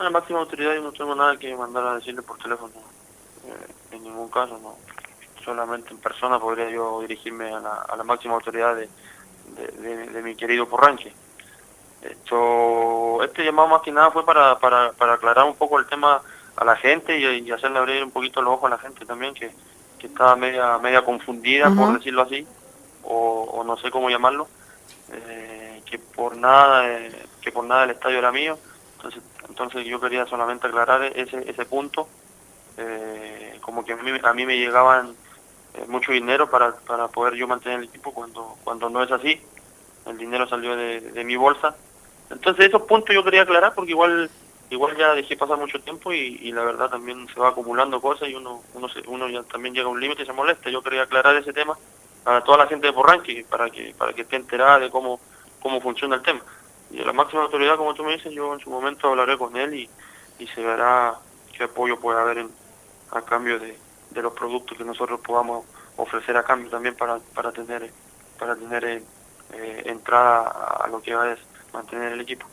la máxima autoridad yo no tengo nada que mandar a decirle por teléfono, eh, en ningún caso, no. Solamente en persona podría yo dirigirme a la, a la máxima autoridad de, de, de, mi querido Porranque. Esto, este llamado más que nada fue para, para, para aclarar un poco el tema a la gente y, hacerle abrir un poquito los ojos a la gente también que, que estaba media media confundida por decirlo así o, no sé cómo llamarlo eh, que por nada eh, que por nada el estadio era mío entonces entonces yo quería solamente aclarar ese ese punto eh, como que a mí, a mí me llegaban mucho dinero para, para poder yo mantener el equipo cuando cuando no es así el dinero salió de, de mi bolsa entonces esos puntos yo quería aclarar porque igual igual ya dejé pasar mucho tiempo y, la verdad también se va acumulando cosas y uno uno, uno ya también llega a un límite y se molesta. Yo quería aclarar ese tema a toda la gente de Porranque para que para que esté enterada de cómo cómo funciona el tema. Y la máxima autoridad, como tú me dices, yo en su momento hablaré con él y, y se verá qué apoyo puede haber a cambio de, de los productos que nosotros podamos ofrecer a cambio también para, para tener para tener eh, entrada a lo que va a mantener el equipo.